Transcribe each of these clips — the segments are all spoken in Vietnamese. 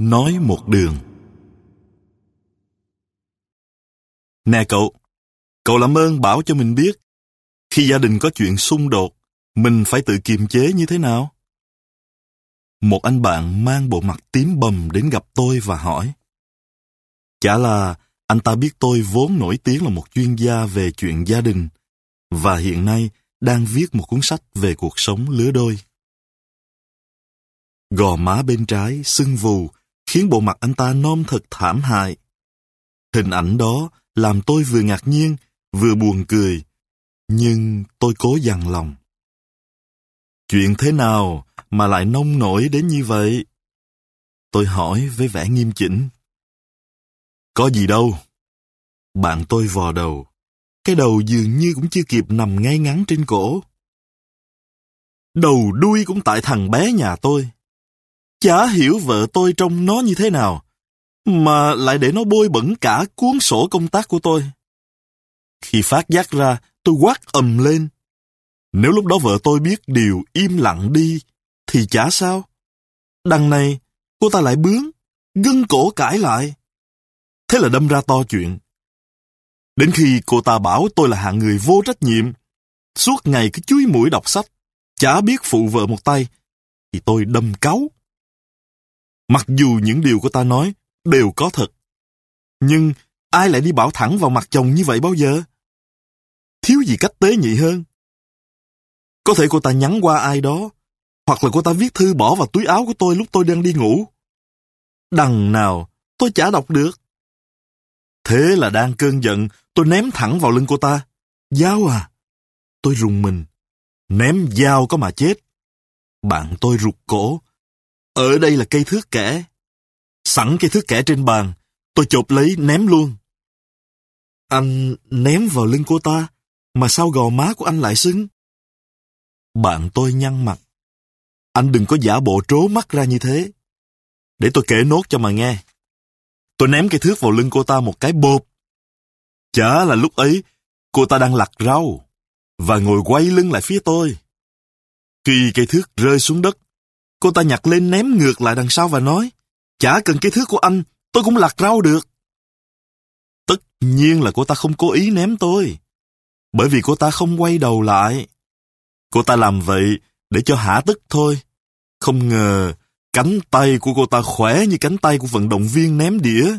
nói một đường. Nè cậu, cậu làm ơn bảo cho mình biết, khi gia đình có chuyện xung đột, mình phải tự kiềm chế như thế nào? Một anh bạn mang bộ mặt tím bầm đến gặp tôi và hỏi. Chả là anh ta biết tôi vốn nổi tiếng là một chuyên gia về chuyện gia đình và hiện nay đang viết một cuốn sách về cuộc sống lứa đôi. Gò má bên trái sưng vù khiến bộ mặt anh ta non thật thảm hại. Hình ảnh đó làm tôi vừa ngạc nhiên, vừa buồn cười, nhưng tôi cố dằn lòng. Chuyện thế nào mà lại nông nổi đến như vậy? Tôi hỏi với vẻ nghiêm chỉnh. Có gì đâu. Bạn tôi vò đầu. Cái đầu dường như cũng chưa kịp nằm ngay ngắn trên cổ. Đầu đuôi cũng tại thằng bé nhà tôi. Chả hiểu vợ tôi trông nó như thế nào, mà lại để nó bôi bẩn cả cuốn sổ công tác của tôi. Khi phát giác ra, tôi quát ầm lên. Nếu lúc đó vợ tôi biết điều im lặng đi, thì chả sao. Đằng này, cô ta lại bướng, gân cổ cãi lại. Thế là đâm ra to chuyện. Đến khi cô ta bảo tôi là hạng người vô trách nhiệm, suốt ngày cứ chúi mũi đọc sách, chả biết phụ vợ một tay, thì tôi đâm cáu. Mặc dù những điều của ta nói đều có thật, nhưng ai lại đi bảo thẳng vào mặt chồng như vậy bao giờ? Thiếu gì cách tế nhị hơn. Có thể cô ta nhắn qua ai đó, hoặc là cô ta viết thư bỏ vào túi áo của tôi lúc tôi đang đi ngủ. Đằng nào, tôi chả đọc được. Thế là đang cơn giận, tôi ném thẳng vào lưng cô ta. Dao à? Tôi rùng mình. Ném dao có mà chết. Bạn tôi rụt cổ. Ở đây là cây thước kẻ. Sẵn cây thước kẻ trên bàn, tôi chộp lấy ném luôn. Anh ném vào lưng cô ta, mà sao gò má của anh lại sưng? Bạn tôi nhăn mặt. Anh đừng có giả bộ trố mắt ra như thế. Để tôi kể nốt cho mà nghe. Tôi ném cây thước vào lưng cô ta một cái bộp. Chả là lúc ấy, cô ta đang lặt rau và ngồi quay lưng lại phía tôi. Khi cây thước rơi xuống đất, cô ta nhặt lên ném ngược lại đằng sau và nói Chả cần cái thước của anh, tôi cũng lạc rau được. Tất nhiên là cô ta không cố ý ném tôi, bởi vì cô ta không quay đầu lại. Cô ta làm vậy để cho hả tức thôi. Không ngờ Cánh tay của cô ta khỏe như cánh tay của vận động viên ném đĩa.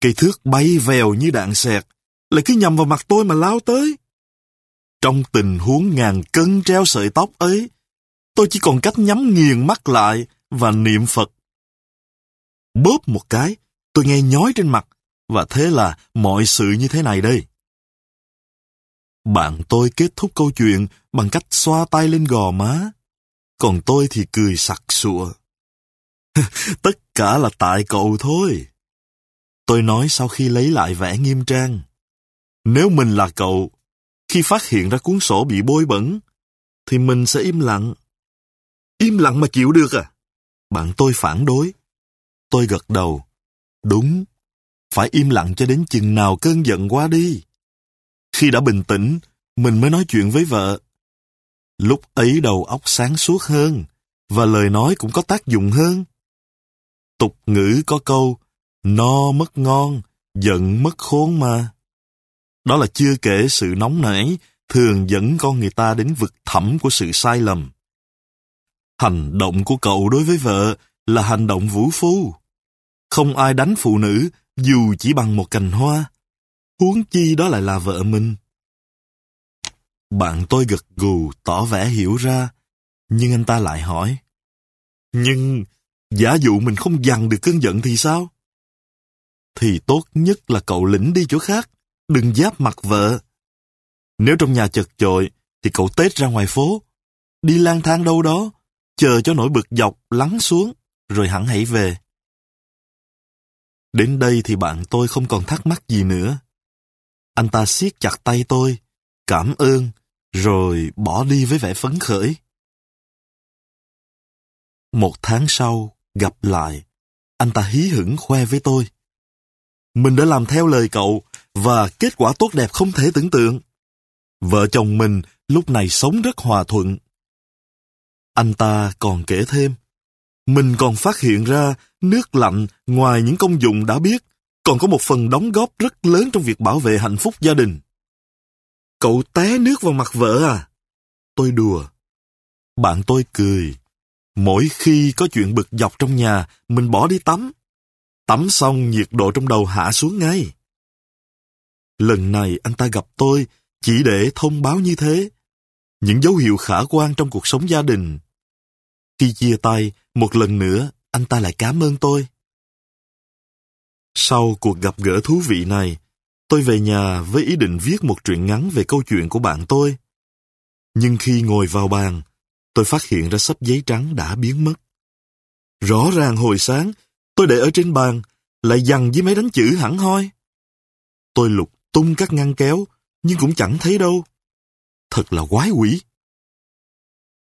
Cây thước bay vèo như đạn sẹt, lại cứ nhầm vào mặt tôi mà lao tới. Trong tình huống ngàn cân treo sợi tóc ấy, tôi chỉ còn cách nhắm nghiền mắt lại và niệm Phật. Bóp một cái, tôi nghe nhói trên mặt, và thế là mọi sự như thế này đây. Bạn tôi kết thúc câu chuyện bằng cách xoa tay lên gò má, còn tôi thì cười sặc sụa. Tất cả là tại cậu thôi. Tôi nói sau khi lấy lại vẻ nghiêm trang. Nếu mình là cậu, khi phát hiện ra cuốn sổ bị bôi bẩn, thì mình sẽ im lặng. Im lặng mà chịu được à? Bạn tôi phản đối. Tôi gật đầu. Đúng, phải im lặng cho đến chừng nào cơn giận quá đi. Khi đã bình tĩnh, mình mới nói chuyện với vợ. Lúc ấy đầu óc sáng suốt hơn, và lời nói cũng có tác dụng hơn. Tục ngữ có câu, no mất ngon, giận mất khốn mà. Đó là chưa kể sự nóng nảy, thường dẫn con người ta đến vực thẳm của sự sai lầm. Hành động của cậu đối với vợ là hành động vũ phu. Không ai đánh phụ nữ dù chỉ bằng một cành hoa. Huống chi đó lại là vợ mình. Bạn tôi gật gù tỏ vẻ hiểu ra, nhưng anh ta lại hỏi. Nhưng Giả dụ mình không dằn được cơn giận thì sao? Thì tốt nhất là cậu lĩnh đi chỗ khác, đừng giáp mặt vợ. Nếu trong nhà chật chội, thì cậu tết ra ngoài phố, đi lang thang đâu đó, chờ cho nỗi bực dọc lắng xuống, rồi hẳn hãy về. Đến đây thì bạn tôi không còn thắc mắc gì nữa. Anh ta siết chặt tay tôi, cảm ơn, rồi bỏ đi với vẻ phấn khởi. Một tháng sau, Gặp lại, anh ta hí hửng khoe với tôi. Mình đã làm theo lời cậu và kết quả tốt đẹp không thể tưởng tượng. Vợ chồng mình lúc này sống rất hòa thuận. Anh ta còn kể thêm. mình còn phát hiện ra nước lạnh ngoài những công dụng đã biết, còn có một phần đóng góp rất lớn trong việc bảo vệ hạnh phúc gia đình. Cậu té nước vào mặt vợ à? Tôi đùa. Bạn tôi cười. Mỗi khi có chuyện bực dọc trong nhà, mình bỏ đi tắm. Tắm xong nhiệt độ trong đầu hạ xuống ngay. Lần này anh ta gặp tôi chỉ để thông báo như thế. Những dấu hiệu khả quan trong cuộc sống gia đình. Khi chia tay, một lần nữa, anh ta lại cảm ơn tôi. Sau cuộc gặp gỡ thú vị này, tôi về nhà với ý định viết một truyện ngắn về câu chuyện của bạn tôi. Nhưng khi ngồi vào bàn, tôi phát hiện ra sắp giấy trắng đã biến mất. Rõ ràng hồi sáng, tôi để ở trên bàn, lại dằn với máy đánh chữ hẳn hoi. Tôi lục tung các ngăn kéo, nhưng cũng chẳng thấy đâu. Thật là quái quỷ.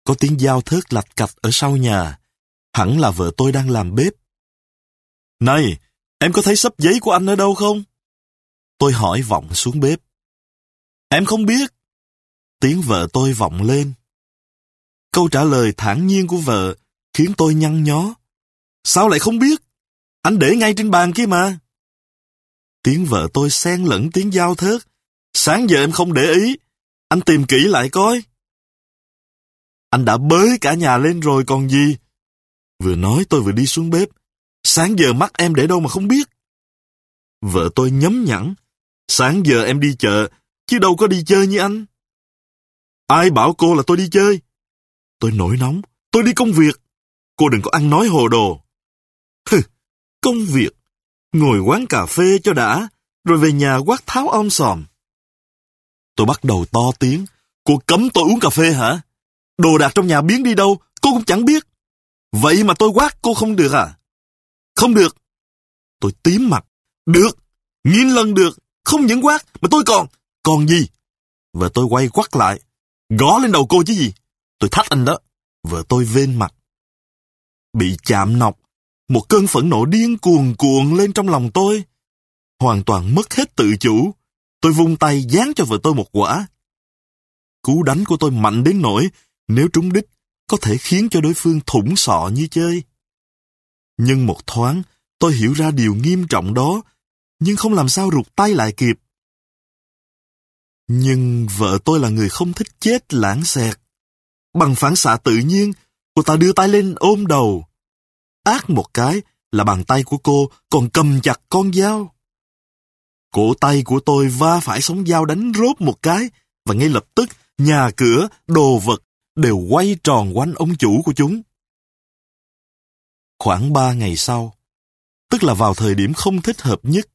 Có tiếng dao thớt lạch cạch ở sau nhà. Hẳn là vợ tôi đang làm bếp. Này, em có thấy sắp giấy của anh ở đâu không? Tôi hỏi vọng xuống bếp. Em không biết. Tiếng vợ tôi vọng lên. Câu trả lời thản nhiên của vợ khiến tôi nhăn nhó. Sao lại không biết? Anh để ngay trên bàn kia mà. Tiếng vợ tôi xen lẫn tiếng giao thớt. Sáng giờ em không để ý. Anh tìm kỹ lại coi. Anh đã bới cả nhà lên rồi còn gì. Vừa nói tôi vừa đi xuống bếp. Sáng giờ mắt em để đâu mà không biết. Vợ tôi nhấm nhẵn. Sáng giờ em đi chợ, chứ đâu có đi chơi như anh. Ai bảo cô là tôi đi chơi? Tôi nổi nóng. Tôi đi công việc. Cô đừng có ăn nói hồ đồ. Hừ, công việc. Ngồi quán cà phê cho đã, rồi về nhà quát tháo om sòm. Tôi bắt đầu to tiếng. Cô cấm tôi uống cà phê hả? Đồ đạc trong nhà biến đi đâu, cô cũng chẳng biết. Vậy mà tôi quát cô không được à? Không được. Tôi tím mặt. Được. Nghìn lần được. Không những quát, mà tôi còn... Còn gì? Vợ tôi quay quắt lại. Gõ lên đầu cô chứ gì? Tôi thách anh đó. Vợ tôi vên mặt. Bị chạm nọc. Một cơn phẫn nộ điên cuồng cuộn lên trong lòng tôi. Hoàn toàn mất hết tự chủ. Tôi vung tay dán cho vợ tôi một quả. Cú đánh của tôi mạnh đến nỗi nếu trúng đích có thể khiến cho đối phương thủng sọ như chơi. Nhưng một thoáng, tôi hiểu ra điều nghiêm trọng đó, nhưng không làm sao rụt tay lại kịp. Nhưng vợ tôi là người không thích chết lãng xẹt. Bằng phản xạ tự nhiên, cô ta đưa tay lên ôm đầu. Ác một cái là bàn tay của cô còn cầm chặt con dao. Cổ tay của tôi va phải sóng dao đánh rốt một cái và ngay lập tức nhà cửa, đồ vật đều quay tròn quanh ông chủ của chúng. Khoảng ba ngày sau, tức là vào thời điểm không thích hợp nhất,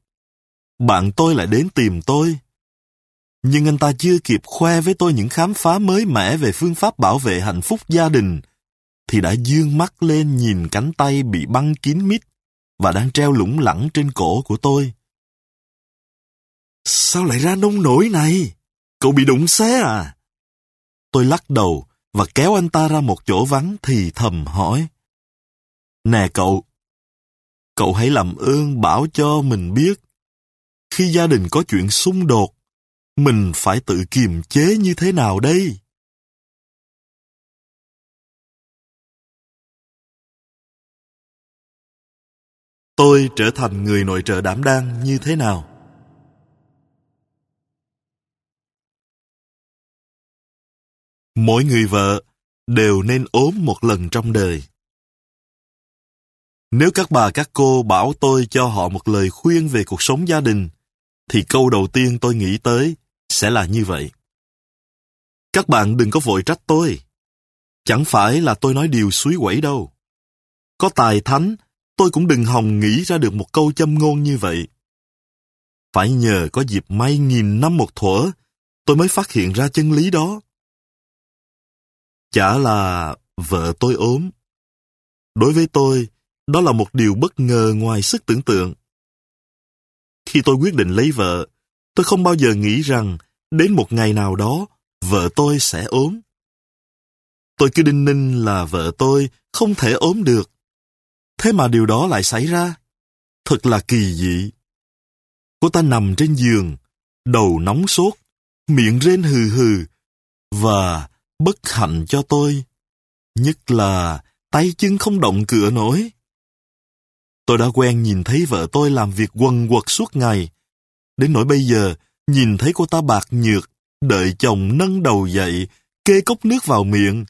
bạn tôi lại đến tìm tôi. Nhưng anh ta chưa kịp khoe với tôi những khám phá mới mẻ về phương pháp bảo vệ hạnh phúc gia đình, thì đã dương mắt lên nhìn cánh tay bị băng kín mít và đang treo lủng lẳng trên cổ của tôi. Sao lại ra nông nổi này? Cậu bị đụng xe à? Tôi lắc đầu và kéo anh ta ra một chỗ vắng thì thầm hỏi. Nè cậu, cậu hãy làm ơn bảo cho mình biết, khi gia đình có chuyện xung đột, mình phải tự kiềm chế như thế nào đây? Tôi trở thành người nội trợ đảm đang như thế nào? Mỗi người vợ đều nên ốm một lần trong đời. Nếu các bà các cô bảo tôi cho họ một lời khuyên về cuộc sống gia đình, thì câu đầu tiên tôi nghĩ tới sẽ là như vậy. Các bạn đừng có vội trách tôi. Chẳng phải là tôi nói điều suối quẩy đâu. Có tài thánh, tôi cũng đừng hòng nghĩ ra được một câu châm ngôn như vậy. Phải nhờ có dịp may nghìn năm một thuở, tôi mới phát hiện ra chân lý đó. Chả là vợ tôi ốm. Đối với tôi, đó là một điều bất ngờ ngoài sức tưởng tượng. Khi tôi quyết định lấy vợ, tôi không bao giờ nghĩ rằng đến một ngày nào đó, vợ tôi sẽ ốm. Tôi cứ đinh ninh là vợ tôi không thể ốm được. Thế mà điều đó lại xảy ra. Thật là kỳ dị. Cô ta nằm trên giường, đầu nóng sốt, miệng rên hừ hừ, và bất hạnh cho tôi, nhất là tay chân không động cửa nổi. Tôi đã quen nhìn thấy vợ tôi làm việc quần quật suốt ngày. Đến nỗi bây giờ, nhìn thấy cô ta bạc nhược, đợi chồng nâng đầu dậy, kê cốc nước vào miệng.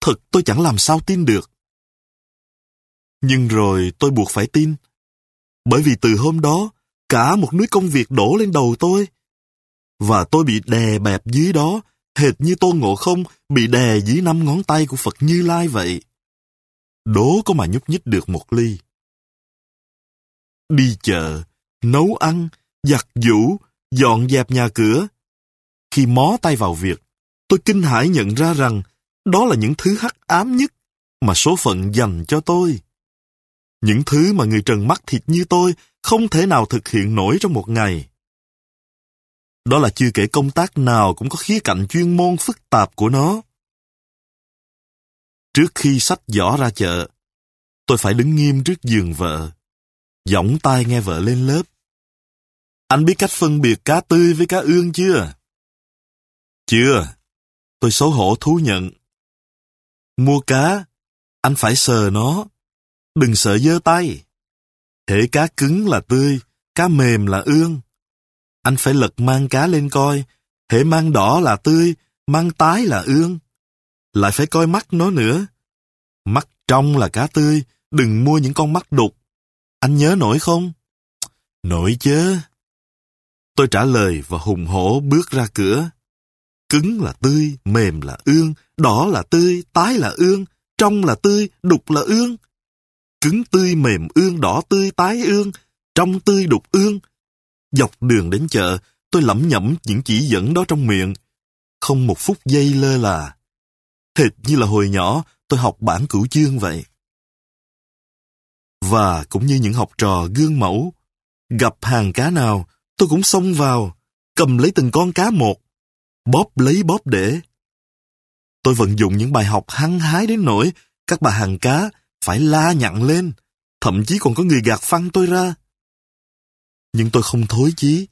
Thật tôi chẳng làm sao tin được. Nhưng rồi tôi buộc phải tin. Bởi vì từ hôm đó, cả một núi công việc đổ lên đầu tôi. Và tôi bị đè bẹp dưới đó, hệt như tôn ngộ không bị đè dưới năm ngón tay của Phật Như Lai vậy. Đố có mà nhúc nhích được một ly. Đi chợ, nấu ăn, giặt giũ, dọn dẹp nhà cửa. Khi mó tay vào việc, tôi kinh hãi nhận ra rằng đó là những thứ hắc ám nhất mà số phận dành cho tôi. Những thứ mà người trần mắt thịt như tôi không thể nào thực hiện nổi trong một ngày. Đó là chưa kể công tác nào cũng có khía cạnh chuyên môn phức tạp của nó. Trước khi sách giỏ ra chợ, tôi phải đứng nghiêm trước giường vợ, giọng tai nghe vợ lên lớp. Anh biết cách phân biệt cá tươi với cá ương chưa? Chưa. Tôi xấu hổ thú nhận. Mua cá, anh phải sờ nó. Đừng sợ dơ tay. Thể cá cứng là tươi, cá mềm là ương. Anh phải lật mang cá lên coi, hệ mang đỏ là tươi, mang tái là ương. Lại phải coi mắt nó nữa. Mắt trong là cá tươi, đừng mua những con mắt đục. Anh nhớ nổi không? Nổi chứ. Tôi trả lời và hùng hổ bước ra cửa. Cứng là tươi, mềm là ương, đỏ là tươi, tái là ương, trong là tươi, đục là ương. Cứng tươi, mềm ương, đỏ tươi, tái ương, trong tươi, đục ương. Dọc đường đến chợ, tôi lẩm nhẩm những chỉ dẫn đó trong miệng. Không một phút giây lơ là. Hệt như là hồi nhỏ, tôi học bản cửu chương vậy. Và cũng như những học trò gương mẫu, gặp hàng cá nào, tôi cũng xông vào, cầm lấy từng con cá một, bóp lấy bóp để. Tôi vận dụng những bài học hăng hái đến nỗi các bà hàng cá phải la nhặn lên, thậm chí còn có người gạt phăng tôi ra. Nhưng tôi không thối chí.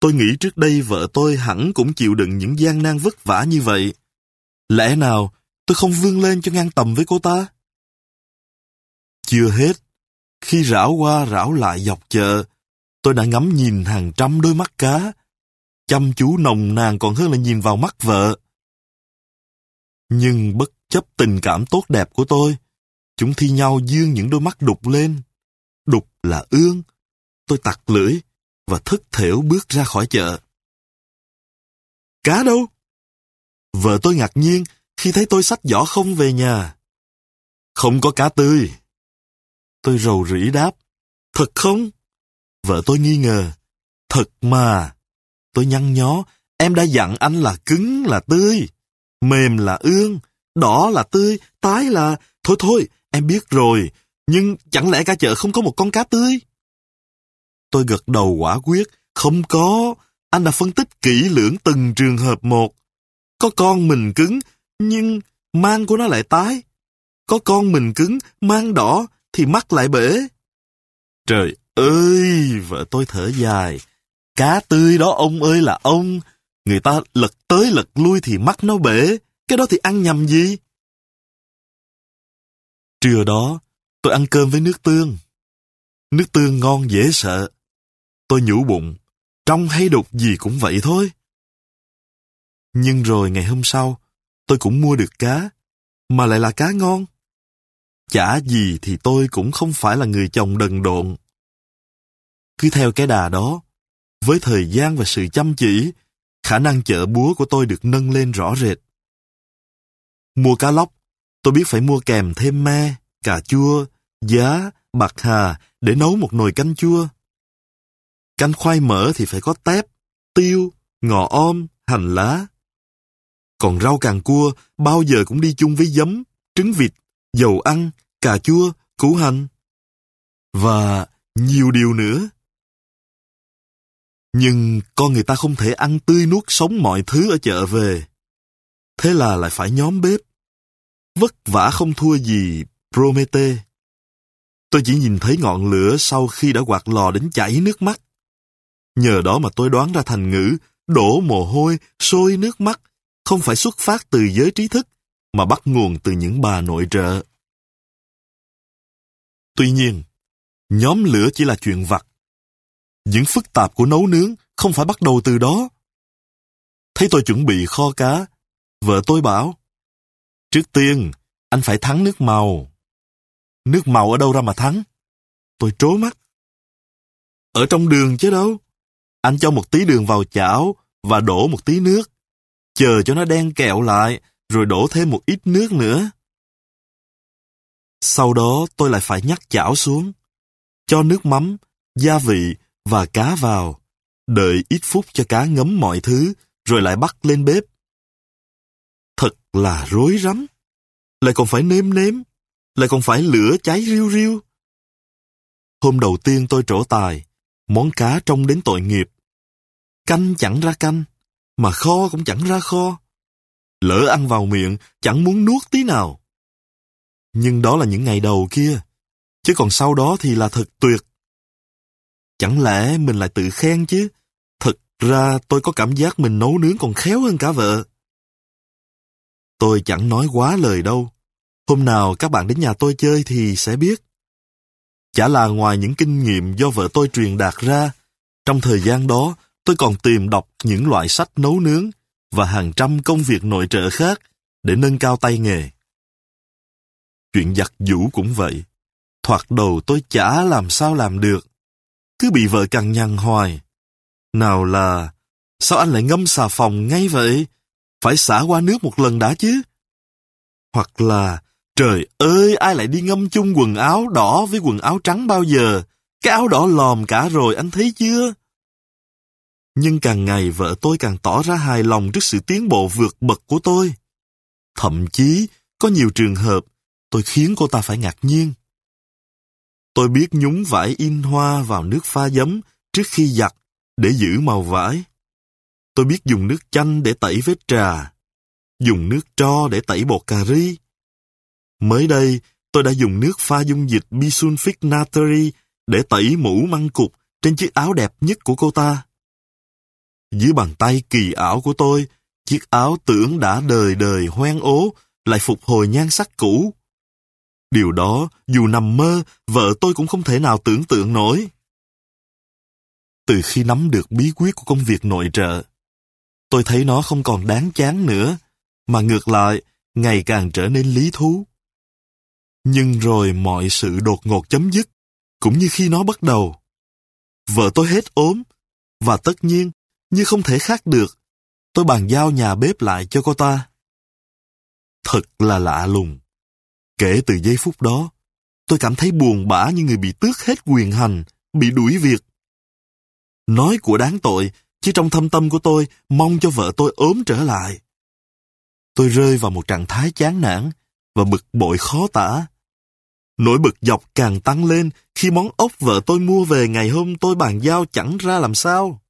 Tôi nghĩ trước đây vợ tôi hẳn cũng chịu đựng những gian nan vất vả như vậy. Lẽ nào tôi không vươn lên cho ngang tầm với cô ta? Chưa hết, khi rảo qua rảo lại dọc chợ, tôi đã ngắm nhìn hàng trăm đôi mắt cá. Chăm chú nồng nàn còn hơn là nhìn vào mắt vợ. Nhưng bất chấp tình cảm tốt đẹp của tôi, chúng thi nhau dương những đôi mắt đục lên. Đục là ương. Tôi tặc lưỡi và thất thểu bước ra khỏi chợ. Cá đâu? Vợ tôi ngạc nhiên khi thấy tôi xách giỏ không về nhà. Không có cá tươi. Tôi rầu rĩ đáp. Thật không? Vợ tôi nghi ngờ. Thật mà. Tôi nhăn nhó. Em đã dặn anh là cứng là tươi. Mềm là ương. Đỏ là tươi. Tái là... Thôi thôi, em biết rồi. Nhưng chẳng lẽ cả chợ không có một con cá tươi? Tôi gật đầu quả quyết. Không có. Anh đã phân tích kỹ lưỡng từng trường hợp một. Có con mình cứng, nhưng mang của nó lại tái. Có con mình cứng, mang đỏ, thì mắt lại bể. Trời ơi, vợ tôi thở dài. Cá tươi đó ông ơi là ông. Người ta lật tới lật lui thì mắt nó bể. Cái đó thì ăn nhầm gì? Trưa đó, tôi ăn cơm với nước tương. Nước tương ngon dễ sợ. Tôi nhủ bụng, trong hay đục gì cũng vậy thôi. Nhưng rồi ngày hôm sau, tôi cũng mua được cá, mà lại là cá ngon. Chả gì thì tôi cũng không phải là người chồng đần độn. Cứ theo cái đà đó, với thời gian và sự chăm chỉ, khả năng chợ búa của tôi được nâng lên rõ rệt. Mua cá lóc, tôi biết phải mua kèm thêm me, cà chua, giá, bạc hà để nấu một nồi canh chua. Canh khoai mỡ thì phải có tép, tiêu, ngò om, hành lá. Còn rau càng cua bao giờ cũng đi chung với giấm, trứng vịt, dầu ăn, cà chua, củ hành. Và nhiều điều nữa. Nhưng con người ta không thể ăn tươi nuốt sống mọi thứ ở chợ về. Thế là lại phải nhóm bếp. Vất vả không thua gì Promete. Tôi chỉ nhìn thấy ngọn lửa sau khi đã quạt lò đến chảy nước mắt. Nhờ đó mà tôi đoán ra thành ngữ đổ mồ hôi, sôi nước mắt không phải xuất phát từ giới trí thức mà bắt nguồn từ những bà nội trợ. Tuy nhiên, nhóm lửa chỉ là chuyện vặt. Những phức tạp của nấu nướng không phải bắt đầu từ đó. Thấy tôi chuẩn bị kho cá, vợ tôi bảo, Trước tiên, anh phải thắng nước màu. Nước màu ở đâu ra mà thắng? Tôi trố mắt. Ở trong đường chứ đâu. Anh cho một tí đường vào chảo và đổ một tí nước. Chờ cho nó đen kẹo lại, rồi đổ thêm một ít nước nữa. Sau đó tôi lại phải nhắc chảo xuống, cho nước mắm, gia vị và cá vào, đợi ít phút cho cá ngấm mọi thứ, rồi lại bắt lên bếp. Thật là rối rắm. Lại còn phải nêm nếm, lại còn phải lửa cháy riu riu. Hôm đầu tiên tôi trổ tài, món cá trông đến tội nghiệp. Canh chẳng ra canh, mà kho cũng chẳng ra kho. Lỡ ăn vào miệng, chẳng muốn nuốt tí nào. Nhưng đó là những ngày đầu kia, chứ còn sau đó thì là thật tuyệt. Chẳng lẽ mình lại tự khen chứ? Thật ra tôi có cảm giác mình nấu nướng còn khéo hơn cả vợ. Tôi chẳng nói quá lời đâu. Hôm nào các bạn đến nhà tôi chơi thì sẽ biết. Chả là ngoài những kinh nghiệm do vợ tôi truyền đạt ra, trong thời gian đó tôi còn tìm đọc những loại sách nấu nướng và hàng trăm công việc nội trợ khác để nâng cao tay nghề. Chuyện giặt giũ cũng vậy. Thoạt đầu tôi chả làm sao làm được. Cứ bị vợ cằn nhằn hoài. Nào là, sao anh lại ngâm xà phòng ngay vậy? Phải xả qua nước một lần đã chứ. Hoặc là, trời ơi, ai lại đi ngâm chung quần áo đỏ với quần áo trắng bao giờ? Cái áo đỏ lòm cả rồi, anh thấy chưa? Nhưng càng ngày vợ tôi càng tỏ ra hài lòng trước sự tiến bộ vượt bậc của tôi. Thậm chí, có nhiều trường hợp, tôi khiến cô ta phải ngạc nhiên. Tôi biết nhúng vải in hoa vào nước pha giấm trước khi giặt để giữ màu vải. Tôi biết dùng nước chanh để tẩy vết trà, dùng nước tro để tẩy bột cà ri. Mới đây, tôi đã dùng nước pha dung dịch bisulfic natri để tẩy mũ măng cục trên chiếc áo đẹp nhất của cô ta. Dưới bàn tay kỳ ảo của tôi, chiếc áo tưởng đã đời đời hoen ố, lại phục hồi nhan sắc cũ. Điều đó, dù nằm mơ, vợ tôi cũng không thể nào tưởng tượng nổi. Từ khi nắm được bí quyết của công việc nội trợ, tôi thấy nó không còn đáng chán nữa, mà ngược lại, ngày càng trở nên lý thú. Nhưng rồi mọi sự đột ngột chấm dứt, cũng như khi nó bắt đầu. Vợ tôi hết ốm, và tất nhiên, như không thể khác được, tôi bàn giao nhà bếp lại cho cô ta. Thật là lạ lùng. Kể từ giây phút đó, tôi cảm thấy buồn bã như người bị tước hết quyền hành, bị đuổi việc. Nói của đáng tội, chứ trong thâm tâm của tôi mong cho vợ tôi ốm trở lại. Tôi rơi vào một trạng thái chán nản và bực bội khó tả. Nỗi bực dọc càng tăng lên khi món ốc vợ tôi mua về ngày hôm tôi bàn giao chẳng ra làm sao.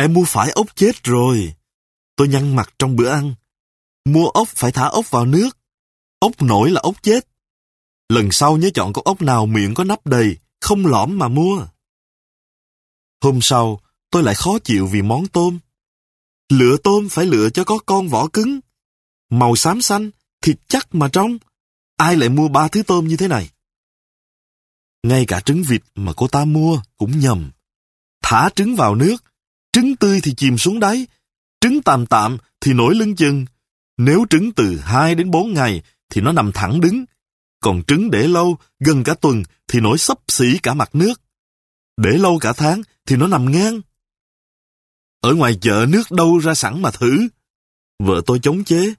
Em mua phải ốc chết rồi. Tôi nhăn mặt trong bữa ăn. Mua ốc phải thả ốc vào nước. Ốc nổi là ốc chết. Lần sau nhớ chọn con ốc nào miệng có nắp đầy, không lõm mà mua. Hôm sau, tôi lại khó chịu vì món tôm. Lựa tôm phải lựa cho có con vỏ cứng. Màu xám xanh, thịt chắc mà trong. Ai lại mua ba thứ tôm như thế này? Ngay cả trứng vịt mà cô ta mua cũng nhầm. Thả trứng vào nước, trứng tươi thì chìm xuống đáy, trứng tạm tạm thì nổi lưng chừng. Nếu trứng từ 2 đến 4 ngày thì nó nằm thẳng đứng, còn trứng để lâu, gần cả tuần thì nổi sấp xỉ cả mặt nước. Để lâu cả tháng thì nó nằm ngang. Ở ngoài chợ nước đâu ra sẵn mà thử. Vợ tôi chống chế.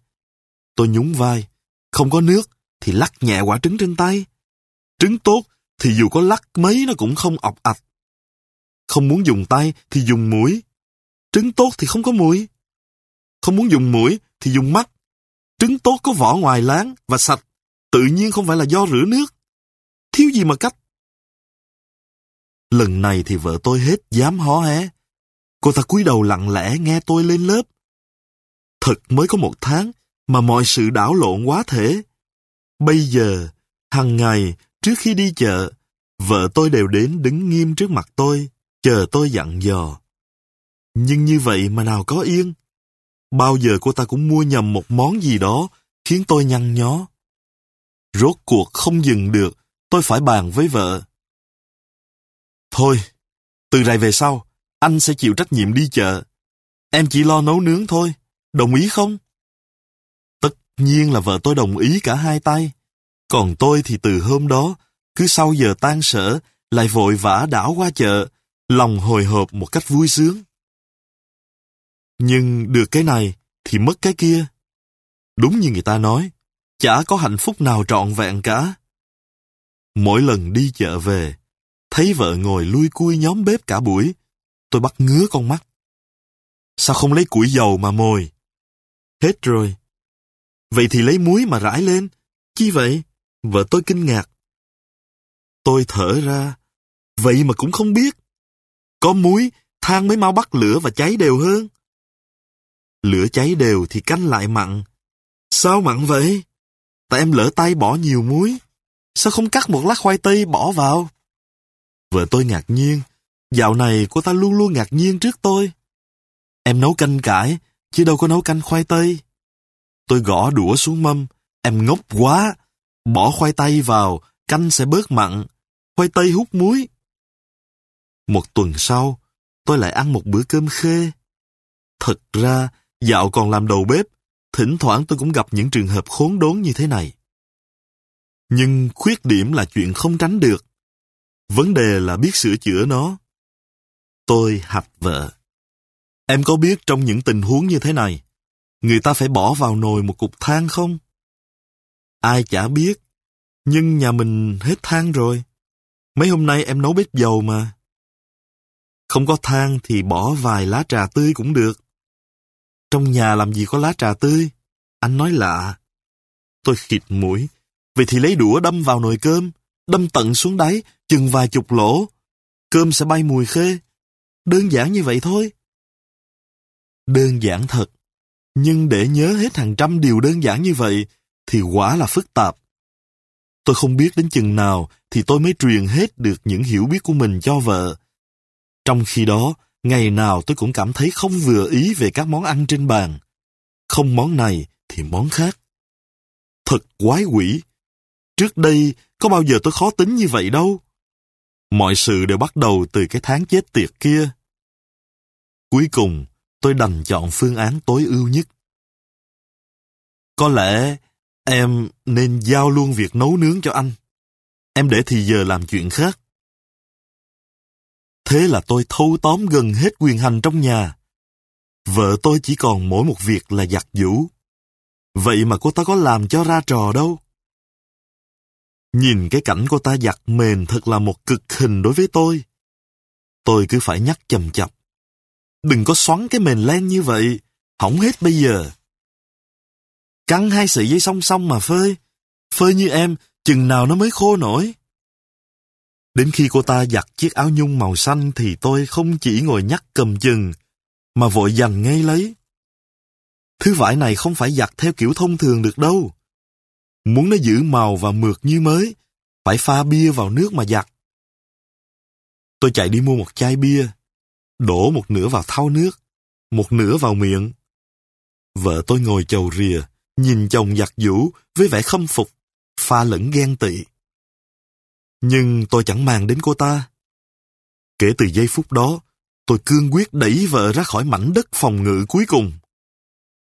Tôi nhún vai. Không có nước thì lắc nhẹ quả trứng trên tay. Trứng tốt thì dù có lắc mấy nó cũng không ọc ạch. Không muốn dùng tay thì dùng mũi. Trứng tốt thì không có mũi. Không muốn dùng mũi thì dùng mắt. Trứng tốt có vỏ ngoài láng và sạch. Tự nhiên không phải là do rửa nước. Thiếu gì mà cách. Lần này thì vợ tôi hết dám hó hé. Cô ta cúi đầu lặng lẽ nghe tôi lên lớp. Thật mới có một tháng mà mọi sự đảo lộn quá thể. Bây giờ, hàng ngày, trước khi đi chợ, vợ tôi đều đến đứng nghiêm trước mặt tôi, chờ tôi dặn dò. Nhưng như vậy mà nào có yên. Bao giờ cô ta cũng mua nhầm một món gì đó, khiến tôi nhăn nhó. Rốt cuộc không dừng được, tôi phải bàn với vợ. Thôi, từ rày về sau, anh sẽ chịu trách nhiệm đi chợ. Em chỉ lo nấu nướng thôi, đồng ý không? Tất nhiên là vợ tôi đồng ý cả hai tay. Còn tôi thì từ hôm đó, cứ sau giờ tan sở, lại vội vã đảo qua chợ, lòng hồi hộp một cách vui sướng. Nhưng được cái này thì mất cái kia. Đúng như người ta nói, chả có hạnh phúc nào trọn vẹn cả. Mỗi lần đi chợ về, thấy vợ ngồi lui cui nhóm bếp cả buổi, tôi bắt ngứa con mắt. Sao không lấy củi dầu mà mồi? Hết rồi. Vậy thì lấy muối mà rải lên. Chi vậy? Vợ tôi kinh ngạc. Tôi thở ra. Vậy mà cũng không biết. Có muối, than mới mau bắt lửa và cháy đều hơn. Lửa cháy đều thì canh lại mặn. Sao mặn vậy? Tại em lỡ tay bỏ nhiều muối. Sao không cắt một lát khoai tây bỏ vào? Vợ tôi ngạc nhiên. Dạo này cô ta luôn luôn ngạc nhiên trước tôi. Em nấu canh cải, chứ đâu có nấu canh khoai tây. Tôi gõ đũa xuống mâm. Em ngốc quá. Bỏ khoai tây vào, canh sẽ bớt mặn. Khoai tây hút muối. Một tuần sau, tôi lại ăn một bữa cơm khê. Thật ra, dạo còn làm đầu bếp, thỉnh thoảng tôi cũng gặp những trường hợp khốn đốn như thế này. Nhưng khuyết điểm là chuyện không tránh được. Vấn đề là biết sửa chữa nó. Tôi hạch vợ. Em có biết trong những tình huống như thế này, người ta phải bỏ vào nồi một cục than không? Ai chả biết, nhưng nhà mình hết than rồi. Mấy hôm nay em nấu bếp dầu mà. Không có than thì bỏ vài lá trà tươi cũng được. Trong nhà làm gì có lá trà tươi? Anh nói lạ. Tôi khịt mũi. Vậy thì lấy đũa đâm vào nồi cơm, đâm tận xuống đáy, chừng vài chục lỗ. Cơm sẽ bay mùi khê. Đơn giản như vậy thôi. Đơn giản thật. Nhưng để nhớ hết hàng trăm điều đơn giản như vậy, thì quả là phức tạp. Tôi không biết đến chừng nào thì tôi mới truyền hết được những hiểu biết của mình cho vợ. Trong khi đó, ngày nào tôi cũng cảm thấy không vừa ý về các món ăn trên bàn. Không món này thì món khác. Thật quái quỷ. Trước đây, có bao giờ tôi khó tính như vậy đâu. Mọi sự đều bắt đầu từ cái tháng chết tiệt kia. Cuối cùng, tôi đành chọn phương án tối ưu nhất. Có lẽ em nên giao luôn việc nấu nướng cho anh. Em để thì giờ làm chuyện khác. Thế là tôi thâu tóm gần hết quyền hành trong nhà. Vợ tôi chỉ còn mỗi một việc là giặt giũ. Vậy mà cô ta có làm cho ra trò đâu. Nhìn cái cảnh cô ta giặt mền thật là một cực hình đối với tôi. Tôi cứ phải nhắc chầm chập. Đừng có xoắn cái mền len như vậy, hỏng hết bây giờ. Căng hai sợi dây song song mà phơi. Phơi như em, chừng nào nó mới khô nổi. Đến khi cô ta giặt chiếc áo nhung màu xanh thì tôi không chỉ ngồi nhắc cầm chừng, mà vội giành ngay lấy. Thứ vải này không phải giặt theo kiểu thông thường được đâu. Muốn nó giữ màu và mượt như mới, phải pha bia vào nước mà giặt. Tôi chạy đi mua một chai bia, đổ một nửa vào thau nước, một nửa vào miệng. Vợ tôi ngồi chầu rìa, nhìn chồng giặt giũ với vẻ khâm phục, pha lẫn ghen tị. Nhưng tôi chẳng màng đến cô ta. Kể từ giây phút đó, tôi cương quyết đẩy vợ ra khỏi mảnh đất phòng ngự cuối cùng.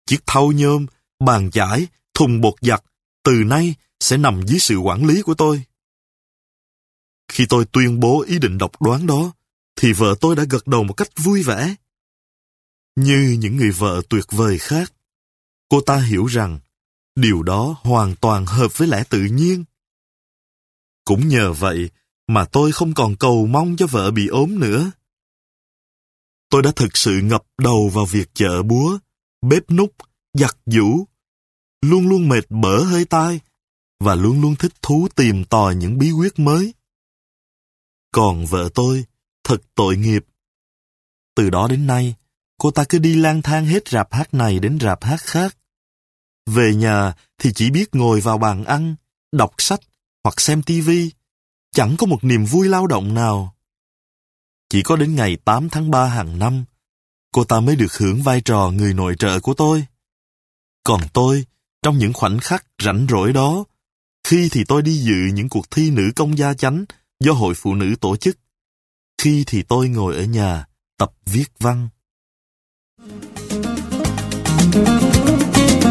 Chiếc thau nhôm, bàn chải, thùng bột giặt, từ nay sẽ nằm dưới sự quản lý của tôi. Khi tôi tuyên bố ý định độc đoán đó, thì vợ tôi đã gật đầu một cách vui vẻ. Như những người vợ tuyệt vời khác, cô ta hiểu rằng điều đó hoàn toàn hợp với lẽ tự nhiên. Cũng nhờ vậy mà tôi không còn cầu mong cho vợ bị ốm nữa. Tôi đã thực sự ngập đầu vào việc chợ búa, bếp nút, giặt giũ, luôn luôn mệt bở hơi tai và luôn luôn thích thú tìm tòi những bí quyết mới. Còn vợ tôi, thật tội nghiệp. Từ đó đến nay, cô ta cứ đi lang thang hết rạp hát này đến rạp hát khác. Về nhà thì chỉ biết ngồi vào bàn ăn, đọc sách hoặc xem tivi, chẳng có một niềm vui lao động nào. Chỉ có đến ngày 8 tháng 3 hàng năm, cô ta mới được hưởng vai trò người nội trợ của tôi. Còn tôi, trong những khoảnh khắc rảnh rỗi đó, Khi thì tôi đi dự những cuộc thi nữ công gia chánh do hội phụ nữ tổ chức. Khi thì tôi ngồi ở nhà tập viết văn. Thank you.